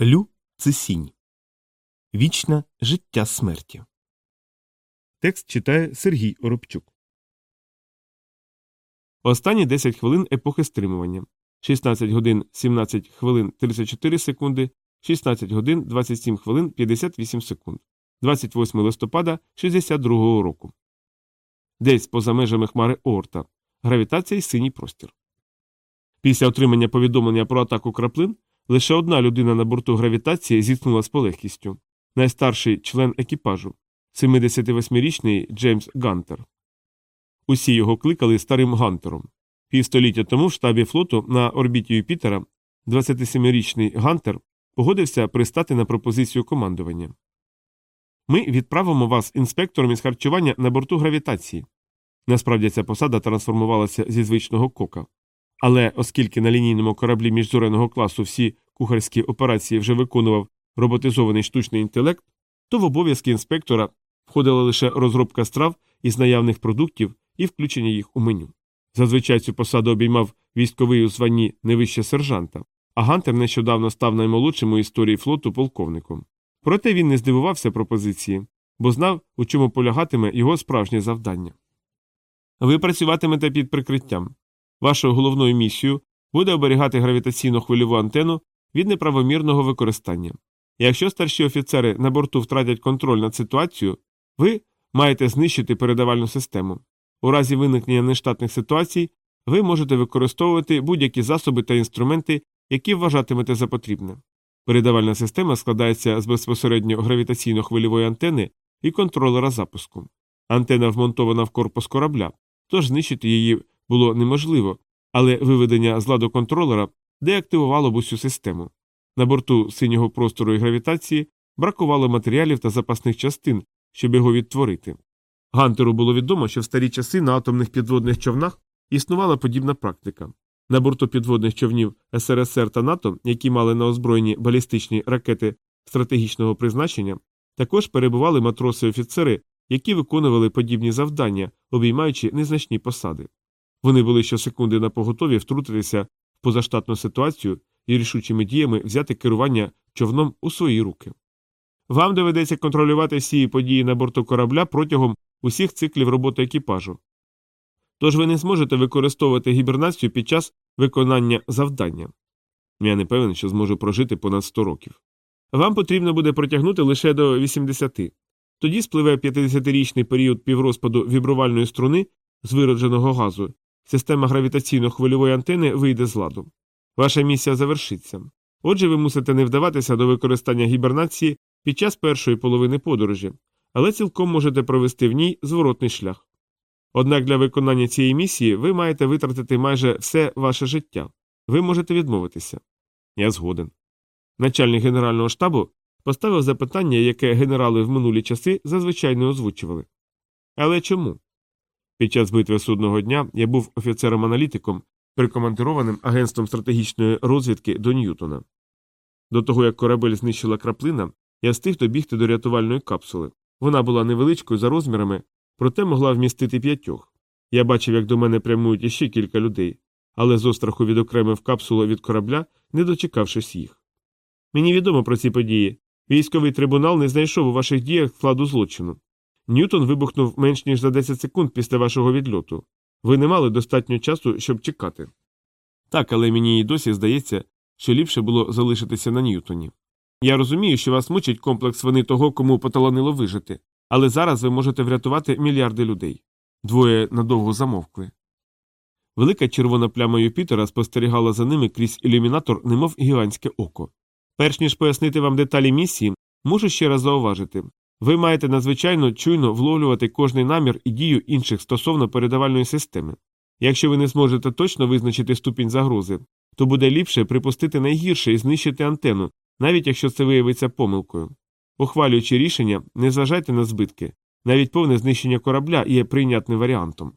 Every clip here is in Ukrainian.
Лю це сінь. Вічне життя смерті. Текст читає Сергій Оробчук. Останні 10 хвилин епохи стримування. 16 годин 17 хвилин 34 секунди, 16 годин 27 хвилин 58 секунд. 28 листопада 62 року. Десь поза межами хмари Оорта. Гравітація і синій простір. Після отримання повідомлення про атаку краплин лише одна людина на борту гравітації зіткнула з полегкістю найстарший член екіпажу 78-річний Джеймс Гантер. Усі його кликали старим Гантером. Півстоліття тому в штабі флоту на орбіті Юпітера 27-річний Гантер погодився пристати на пропозицію командування. Ми відправимо вас інспектором із харчування на борту гравітації. Насправді ця посада трансформувалася зі звичного кока. Але оскільки на лінійному кораблі міжзоряного класу всі кухарські операції вже виконував роботизований штучний інтелект, то в обов'язки інспектора входила лише розробка страв із наявних продуктів і включення їх у меню. Зазвичай цю посаду обіймав військовий у званні не вище сержанта, а Гантер нещодавно став наймолодшим у історії флоту полковником. Проте він не здивувався пропозиції, бо знав, у чому полягатиме його справжнє завдання. Ви працюватимете під прикриттям. Вашою головною місією буде оберігати гравітаційно хвильову антенну від неправомірного використання. Якщо старші офіцери на борту втратять контроль над ситуацією, ви маєте знищити передавальну систему. У разі виникнення нештатних ситуацій ви можете використовувати будь-які засоби та інструменти, які вважатимете за потрібне. Передавальна система складається з безпосередньо гравітаційно-хвильової антени і контролера запуску. Антена вмонтована в корпус корабля, тож знищити її було неможливо, але виведення з ладу контролера деактивувало б усю систему. На борту синього простору і гравітації бракувало матеріалів та запасних частин, щоб його відтворити. Гантеру було відомо, що в старі часи на атомних підводних човнах існувала подібна практика. На борту підводних човнів СРСР та НАТО, які мали на озброєнні балістичні ракети стратегічного призначення, також перебували матроси офіцери, які виконували подібні завдання, обіймаючи незначні посади. Вони були щосекунди на поготові втрутитися в позаштатну ситуацію і рішучими діями взяти керування човном у свої руки. Вам доведеться контролювати всі події на борту корабля протягом усіх циклів роботи екіпажу. Тож ви не зможете використовувати гібернацію під час виконання завдання. Я не певен, що зможу прожити понад 100 років. Вам потрібно буде протягнути лише до 80. Тоді спливе 50-річний період піврозпаду вібрувальної струни з виродженого газу, система гравітаційно-хвильової антени вийде з ладу. Ваша місія завершиться. Отже, ви мусите не вдаватися до використання гібернації під час першої половини подорожі, але цілком можете провести в ній зворотний шлях. Однак для виконання цієї місії ви маєте витратити майже все ваше життя. Ви можете відмовитися. Я згоден. Начальник Генерального штабу поставив запитання, яке генерали в минулі часи зазвичай не озвучували. Але чому? Під час битви судного дня я був офіцером-аналітиком, прикомандированим агентством стратегічної розвідки до Ньютона. До того як корабель знищила краплина, я встиг добігти до рятувальної капсули. Вона була невеличкою за розмірами, проте могла вмістити п'ятьох. Я бачив, як до мене прямують іще кілька людей, але з остраху відокремив капсулу від корабля, не дочекавшись їх. Мені відомо про ці події. Військовий трибунал не знайшов у ваших діях складу злочину. Ньютон вибухнув менш ніж за 10 секунд після вашого відльоту. Ви не мали достатньо часу, щоб чекати. Так, але мені і досі здається, що ліпше було залишитися на Ньютоні. Я розумію, що вас мучить комплекс вини того, кому поталанило вижити, але зараз ви можете врятувати мільярди людей. Двоє надовго замовкли. Велика червона пляма Юпітера спостерігала за ними крізь ілюмінатор, немов гігантське око. Перш ніж пояснити вам деталі місії, можу ще раз зауважити ви маєте надзвичайно чуйно вловлювати кожний намір і дію інших стосовно передавальної системи. Якщо ви не зможете точно визначити ступінь загрози, то буде ліпше припустити найгірше і знищити антенну, навіть якщо це виявиться помилкою. Ухвалюючи рішення, не зважайте на збитки, навіть повне знищення корабля є прийнятним варіантом.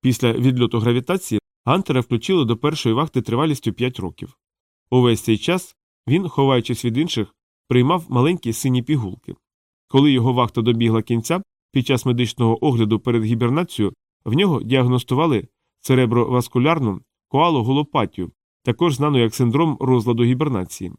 Після відльоту гравітації Гантера включили до першої вахти тривалістю 5 років. Увесь цей час він, ховаючись від інших, приймав маленькі сині пігулки. Коли його вахта добігла кінця, під час медичного огляду перед гібернацією в нього діагностували цереброваскулярну коалоголопатію також знано як синдром розладу гібернації.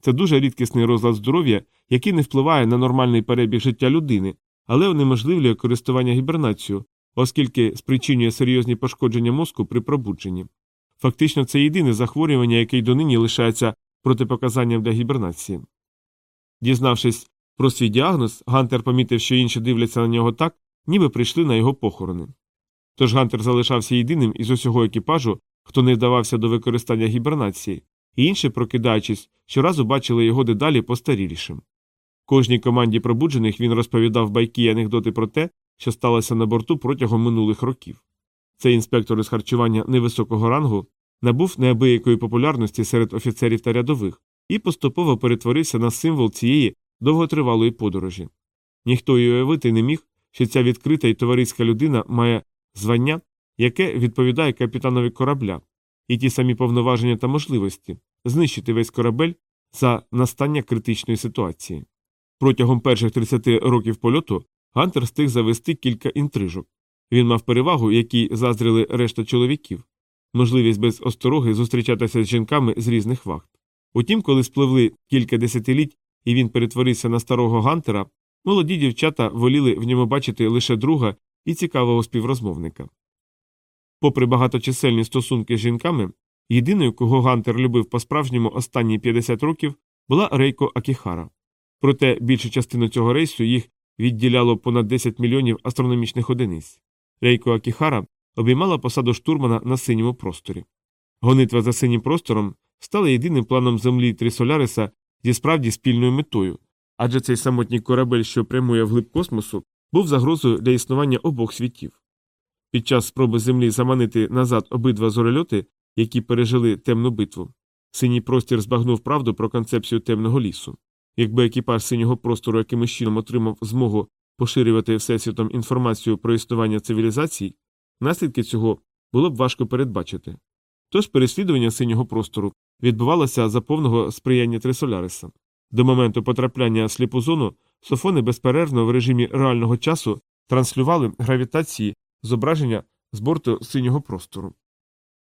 Це дуже рідкісний розлад здоров'я, який не впливає на нормальний перебіг життя людини, але унеможливлює користування гібернацією, оскільки спричинює серйозні пошкодження мозку при пробудженні. Фактично, це єдине захворювання, яке й донині лишається протипоказанням для гібернації. Дізнавшись про свій діагноз, Гантер помітив, що інші дивляться на нього так, ніби прийшли на його похорони. Тож Гантер залишався єдиним із усього екіпажу, хто не вдавався до використання гібернації, і інші, прокидаючись, щоразу бачили його дедалі постарілішим. Кожній команді пробуджених він розповідав байки й анекдоти про те, що сталося на борту протягом минулих років. Цей інспектор із харчування невисокого рангу набув неабиякої популярності серед офіцерів та рядових і поступово перетворився на символ цієї довготривалої подорожі. Ніхто й уявити не міг, що ця відкрита і товариська людина має звання, яке відповідає капітанові корабля, і ті самі повноваження та можливості знищити весь корабель за настання критичної ситуації. Протягом перших 30 років польоту Гантер встиг завести кілька інтрижок. Він мав перевагу, якій заздрили решта чоловіків, можливість без остороги зустрічатися з жінками з різних вахт. Утім, коли спливли кілька десятиліть і він перетворився на старого Гантера, молоді дівчата воліли в ньому бачити лише друга і цікавого співрозмовника. Попри багаточисельні стосунки з жінками, єдиною, кого Гантер любив по справжньому останні 50 років, була Рейко Акіхара. Проте більшу частину цього рейсу їх відділяло понад 10 мільйонів астрономічних одиниць. Рейко Акіхара обіймала посаду штурмана на синьому просторі. Гонитва за синім простором стала єдиним планом землі Трісоляриса зі справді спільною метою, адже цей самотній корабель, що прямує вглиб космосу, був загрозою для існування обох світів. Під час спроби Землі заманити назад обидва зорольоти, які пережили темну битву, синій простір збагнув правду про концепцію темного лісу. Якби екіпаж синього простору якимось чином отримав змогу поширювати всесвітом інформацію про існування цивілізацій, наслідки цього було б важко передбачити. Тож переслідування синього простору відбувалося за повного сприяння Трисоляриса. До моменту потрапляння в сліпу зону софони безперервно в режимі реального часу транслювали гравітації зображення з борту синього простору.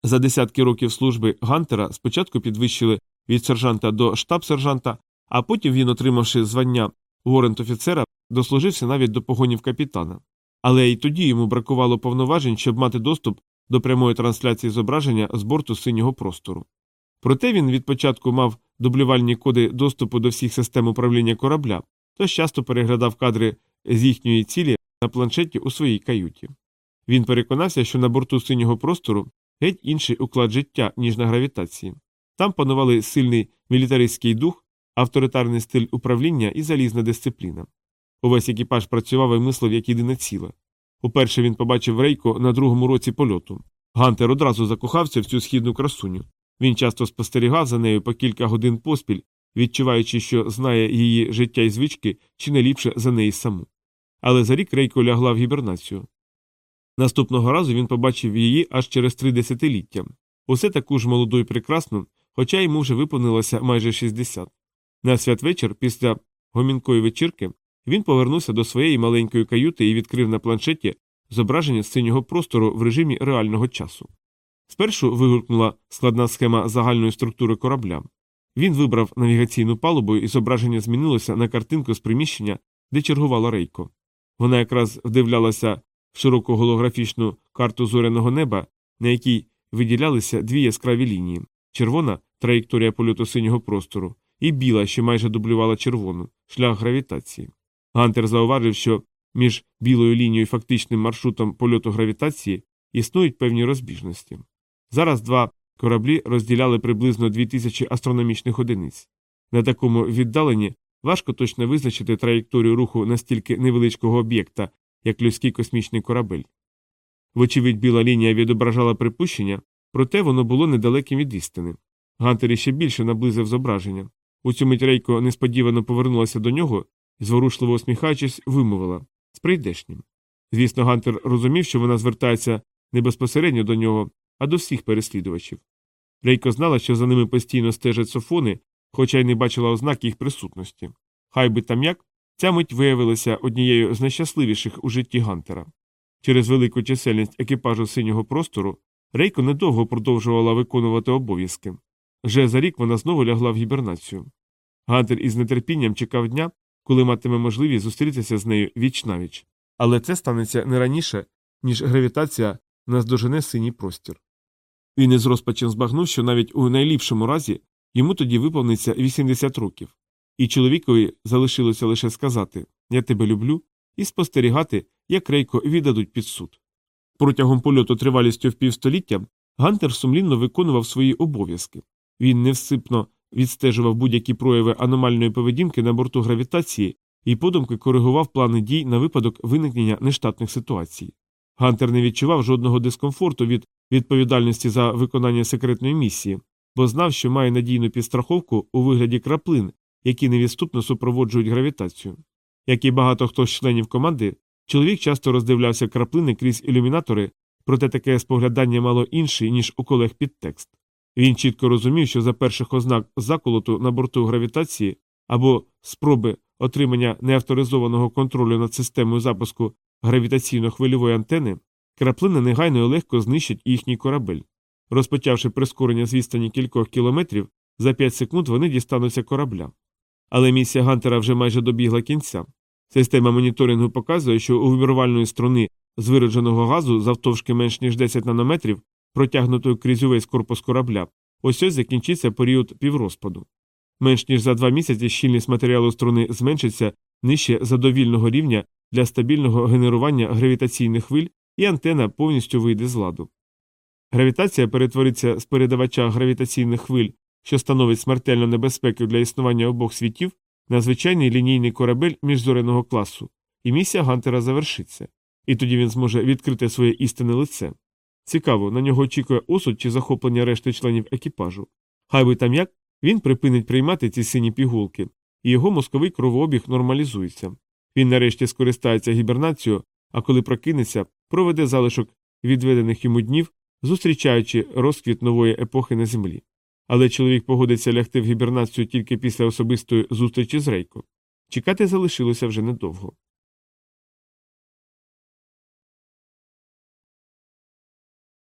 За десятки років служби Гантера спочатку підвищили від сержанта до штаб-сержанта, а потім він, отримавши звання ворент офіцера, дослужився навіть до погонів капітана. Але й тоді йому бракувало повноважень, щоб мати доступ до прямої трансляції зображення з борту синього простору. Проте він від початку мав дублювальні коди доступу до всіх систем управління корабля, тож часто переглядав кадри з їхньої цілі на планшеті у своїй каюті. Він переконався, що на борту синього простору геть інший уклад життя, ніж на гравітації. Там панували сильний мілітаристський дух, авторитарний стиль управління і залізна дисципліна. Увесь екіпаж працював і мислив як єдине ціле. Уперше він побачив рейко на другому році польоту. Гантер одразу закохався в цю східну красуню. Він часто спостерігав за нею по кілька годин поспіль, відчуваючи, що знає її життя і звички чи не ліпше за неї саму. Але за рік Рейко лягла в гібернацію. Наступного разу він побачив її аж через три десятиліття. Усе таку ж молоду і прекрасну, хоча йому вже виповнилося майже 60. На святвечір, після гомінкої вечірки, він повернувся до своєї маленької каюти і відкрив на планшеті зображення синього простору в режимі реального часу. Спершу вигукнула складна схема загальної структури корабля. Він вибрав навігаційну палубу, і зображення змінилося на картинку з приміщення, де чергувала рейко. Вона якраз вдивлялася в широку голографічну карту зоряного неба, на якій виділялися дві яскраві лінії червона траєкторія польоту синього простору, і біла, що майже дублювала червону шлях гравітації. Гантер зауважив, що між білою лінією і фактичним маршрутом польоту гравітації існують певні розбіжності. Зараз два кораблі розділяли приблизно 2000 астрономічних одиниць. На такому віддаленні важко точно визначити траєкторію руху настільки невеличкого об'єкта, як людський космічний корабель. Вочевидь, біла лінія відображала припущення, проте воно було недалеким від істини. Гантер іще більше наблизив зображення. У цю мить Рейко несподівано повернулася до нього зворушливо усміхаючись, вимовила з прийдешнім. Звісно, Гантер розумів, що вона звертається не безпосередньо до нього, а до всіх переслідувачів. Рейко знала, що за ними постійно стежать софони, хоча й не бачила ознак їх присутності. Хай би там як, ця мить виявилася однією з найщасливіших у житті Гантера. Через велику чисельність екіпажу синього простору Рейко недовго продовжувала виконувати обов'язки. Вже за рік вона знову лягла в гібернацію. Гантер із нетерпінням чекав дня, коли матиме можливість зустрітися з нею віч навіч. Але це станеться не раніше, ніж гравітація наздожене синій простір. Він із розпачем збагнув, що навіть у найліпшому разі йому тоді виповниться 80 років, і чоловікові залишилося лише сказати Я тебе люблю і спостерігати, як рейко віддадуть під суд. Протягом польоту тривалістю в півстоліття Гантер сумлінно виконував свої обов'язки. Він невсипно відстежував будь-які прояви аномальної поведінки на борту гравітації і подумки коригував плани дій на випадок виникнення нештатних ситуацій. Гантер не відчував жодного дискомфорту від відповідальності за виконання секретної місії, бо знав, що має надійну підстраховку у вигляді краплин, які невідступно супроводжують гравітацію. Як і багато хто з членів команди, чоловік часто роздивлявся краплини крізь ілюмінатори, проте таке споглядання мало інший, ніж у колег підтекст. Він чітко розумів, що за перших ознак заколоту на борту гравітації або спроби отримання неавторизованого контролю над системою запуску гравітаційно-хвильової антени, краплини негайно і легко знищать їхній корабель. Розпочавши прискорення з відстані кількох кілометрів, за 5 секунд вони дістануться корабля. Але місія Гантера вже майже добігла кінця. Система моніторингу показує, що у вимірувальної струни з виродженого газу завтовшки менш ніж 10 нанометрів, протягнутою крізь увесь корпус корабля, ось ось закінчиться період піврозпаду. Менш ніж за два місяці щільність матеріалу струни зменшиться нижче задовільного рівня для стабільного генерування гравітаційних хвиль, і антена повністю вийде з ладу. Гравітація перетвориться з передавача гравітаційних хвиль, що становить смертельну небезпеку для існування обох світів, на звичайний лінійний корабель міжзоряного класу, і місія Гантера завершиться, і тоді він зможе відкрити своє істинне лице. Цікаво, на нього очікує осуд чи захоплення решти членів екіпажу. Хай би там як, він припинить приймати ці сині пігулки, і його мозковий кровообіг нормалізується. Він нарешті скористається гібернацією, а коли прокинеться, проведе залишок відведених йому днів, зустрічаючи розквіт нової епохи на землі. Але чоловік погодиться лягти в гібернацію тільки після особистої зустрічі з Рейко. Чекати залишилося вже недовго.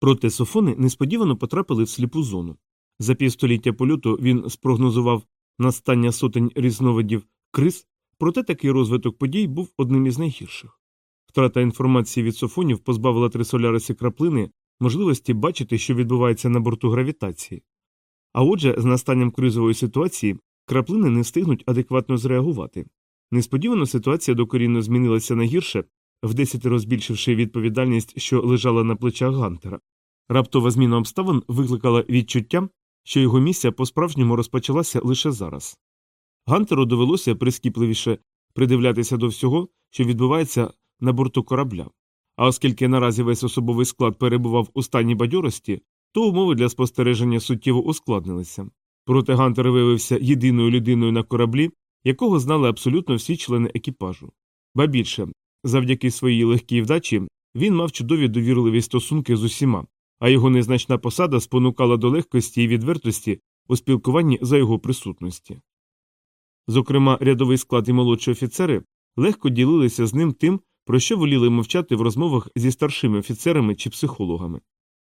Проте софони несподівано потрапили в сліпу зону. За півстоліття польоту він спрогнозував настання сотень різновидів криз, проте такий розвиток подій був одним із найгірших. Втрата інформації від софонів позбавила трисоляриси краплини можливості бачити, що відбувається на борту гравітації. А отже, з настанням кризової ситуації краплини не встигнуть адекватно зреагувати. Несподівано ситуація докорінно змінилася на гірше, в вдесятеро збільшивши відповідальність, що лежала на плечах Гантера. Раптова зміна обставин викликала відчуття, що його місія по-справжньому розпочалася лише зараз. Гантеру довелося прискіпливіше придивлятися до всього, що відбувається на борту корабля. А оскільки наразі весь особовий склад перебував у стані бадьорості, то умови для спостереження суттєво ускладнилися. Проте Гантер виявився єдиною людиною на кораблі, якого знали абсолютно всі члени екіпажу. Ба більше, завдяки своїй легкій вдачі, він мав чудові довірливі стосунки з усіма, а його незначна посада спонукала до легкості і відвертості у спілкуванні за його присутності. Зокрема, рядовий склад і молодші офіцери легко ділилися з ним тим, про що воліли мовчати в розмовах зі старшими офіцерами чи психологами.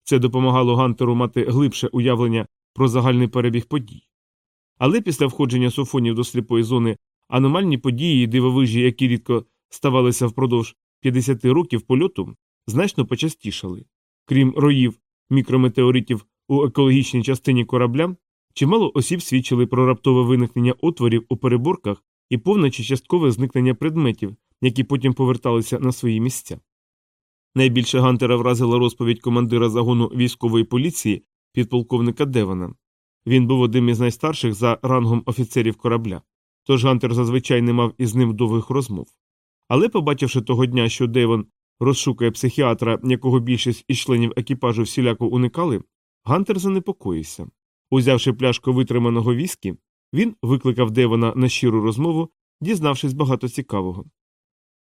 Це допомагало Гантеру мати глибше уявлення про загальний перебіг подій. Але після входження софонів до сліпої зони аномальні події і дивовижі, які рідко ставалися впродовж 50 років польоту, значно почастішали. Крім роїв мікрометеоритів у екологічній частині корабля, чимало осіб свідчили про раптове виникнення отворів у переборках і повне чи часткове зникнення предметів, які потім поверталися на свої місця. Найбільше Гантера вразила розповідь командира загону військової поліції підполковника Девана. Він був одним із найстарших за рангом офіцерів корабля, тож Гантер зазвичай не мав із ним довгих розмов. Але, побачивши того дня, що Девон розшукує психіатра, якого більшість із членів екіпажу всіляко уникали, Гантер занепокоївся. Узявши пляшку витриманого віскі, він викликав Девона на щиру розмову, дізнавшись багато цікавого.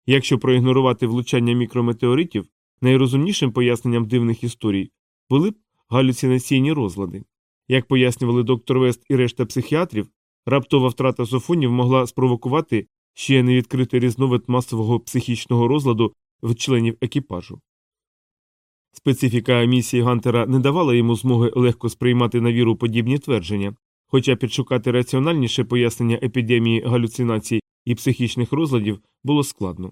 Якщо проігнорувати влучання мікрометеоритів, найрозумнішим поясненням дивних історій були б галюцинаційні розлади. Як пояснювали доктор Вест і решта психіатрів, раптова втрата софонів могла спровокувати ще невідкритий різновид масового психічного розладу в членів екіпажу. Специфіка місії Гантера не давала йому змоги легко сприймати на віру подібні твердження, хоча підшукати раціональніше пояснення епідемії галюцинацій і психічних розладів було складно.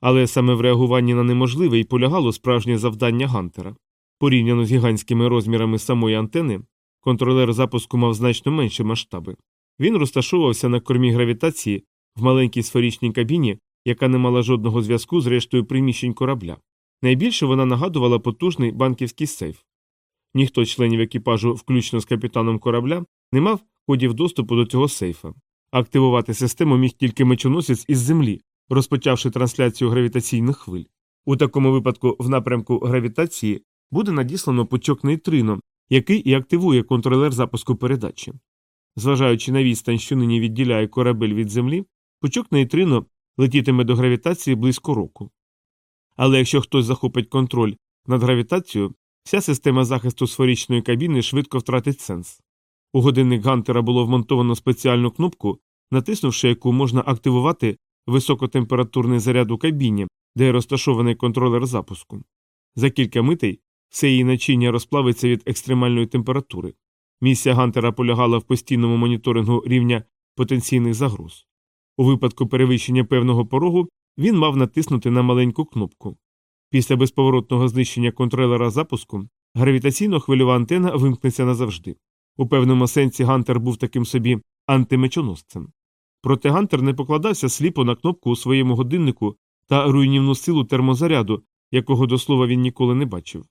Але саме в реагуванні на неможливе і полягало справжнє завдання Гантера. Порівняно з гігантськими розмірами самої антени, контролер запуску мав значно менші масштаби. Він розташовувався на кормі гравітації в маленькій сферичній кабіні, яка не мала жодного зв'язку з рештою приміщень корабля. Найбільше вона нагадувала потужний банківський сейф. Ніхто з членів екіпажу, включно з капітаном корабля, не мав кодів доступу до цього сейфа. Активувати систему міг тільки мечоносець із землі, розпочавши трансляцію гравітаційних хвиль. У такому випадку, в напрямку гравітації, буде надіслано пучок нейтрино, який і активує контролер запуску передачі. Зважаючи на відстань, що нині відділяє корабель від землі, пучок нейтрино летітиме до гравітації близько року. Але якщо хтось захопить контроль над гравітацією, вся система захисту сферичної кабіни швидко втратить сенс. У годинник Гантера було вмонтовано спеціальну кнопку, натиснувши яку можна активувати високотемпературний заряд у кабіні, де розташований контролер запуску. За кілька митей все її начиння розплавиться від екстремальної температури. Місія Гантера полягала в постійному моніторингу рівня потенційних загроз. У випадку перевищення певного порогу він мав натиснути на маленьку кнопку. Після безповоротного знищення контролера запуску гравітаційно хвильова антена вимкнеться назавжди. У певному сенсі Гантер був таким собі антимечоносцем. Проте Гантер не покладався сліпо на кнопку у своєму годиннику та руйнівну силу термозаряду, якого до слова він ніколи не бачив.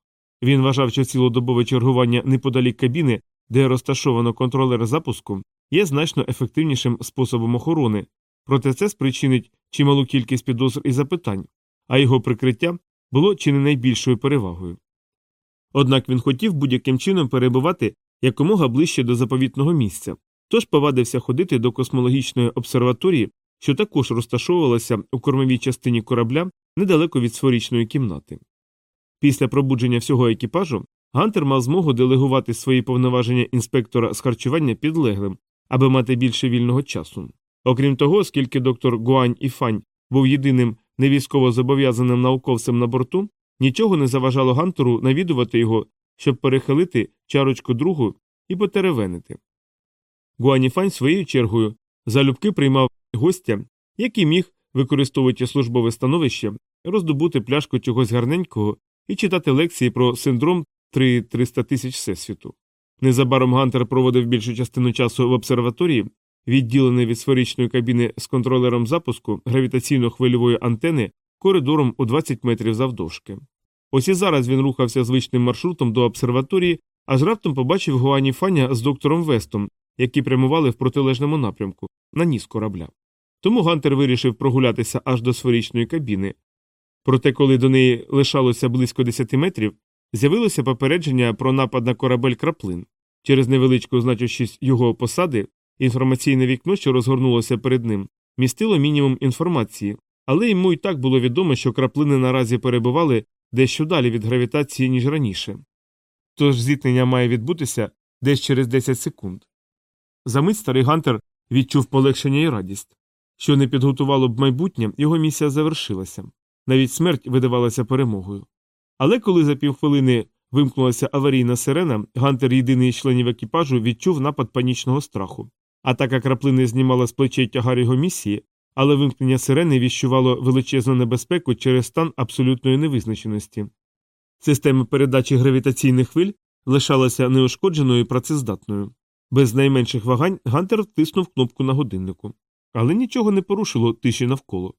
Він вважав, що цілодобове чергування неподалік кабіни, де розташовано контролер запуску, є значно ефективнішим способом охорони, проте це спричинить чималу кількість підозр і запитань, а його прикриття було чи не найбільшою перевагою. Однак він хотів будь-яким чином перебувати якомога ближче до заповітного місця, тож повадився ходити до космологічної обсерваторії, що також розташовувалася у кормовій частині корабля недалеко від сферичної кімнати. Після пробудження всього екіпажу Гантер мав змогу делегувати свої повноваження інспектора з харчування підлеглим, аби мати більше вільного часу. Окрім того, оскільки доктор Гуань Іфань був єдиним невійськово зобов'язаним науковцем на борту, нічого не заважало Гантеру навідувати його, щоб перехилити чарочку другу і потеревенити. Гуань Іфань своєю чергою залюбки приймав гостя, який міг, використовуючи службове становище, роздобути пляшку чогось гарненького і читати лекції про синдром 3-300 тисяч всесвіту. Незабаром Гантер проводив більшу частину часу в обсерваторії, відділений від сферичної кабіни з контролером запуску гравітаційно-хвильової антени коридором у 20 метрів завдовжки. Ось і зараз він рухався звичним маршрутом до обсерваторії, аж раптом побачив Гуані Фаня з доктором Вестом, які прямували в протилежному напрямку на ніс корабля. Тому Гантер вирішив прогулятися аж до сферичної кабіни. Проте, коли до неї лишалося близько 10 метрів, з'явилося попередження про напад на корабель краплин. Через невеличку значущість його посади інформаційне вікно, що розгорнулося перед ним, містило мінімум інформації, але йому й так було відомо, що краплини наразі перебували дещо далі від гравітації, ніж раніше. Тож зіткнення має відбутися десь через 10 секунд. Замить старий Гантер відчув полегшення і радість. Що не підготувало б майбутнє, його місія завершилася. Навіть смерть видавалася перемогою. Але коли за півхвилини вимкнулася аварійна сирена, Гантер, єдиний із членів екіпажу, відчув напад панічного страху. Атака краплини знімала з плечей тягар його місії, але вимкнення сирени віщувало величезну небезпеку через стан абсолютної невизначеності. Система передачі гравітаційних хвиль лишалася неушкодженою і працездатною. Без найменших вагань Гантер втиснув кнопку на годиннику, але нічого не порушило тиші навколо.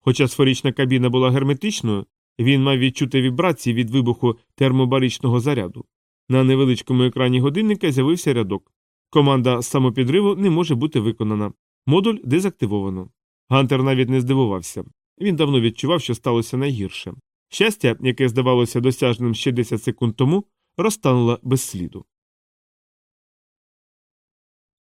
Хоча сферична кабіна була герметичною, він мав відчути вібрації від вибуху термобаричного заряду. На невеличкому екрані годинника з'явився рядок. Команда самопідриву не може бути виконана. Модуль дезактивовано. Гантер навіть не здивувався. Він давно відчував, що сталося найгірше. Щастя, яке здавалося досяжним ще 10 секунд тому, розтануло без сліду.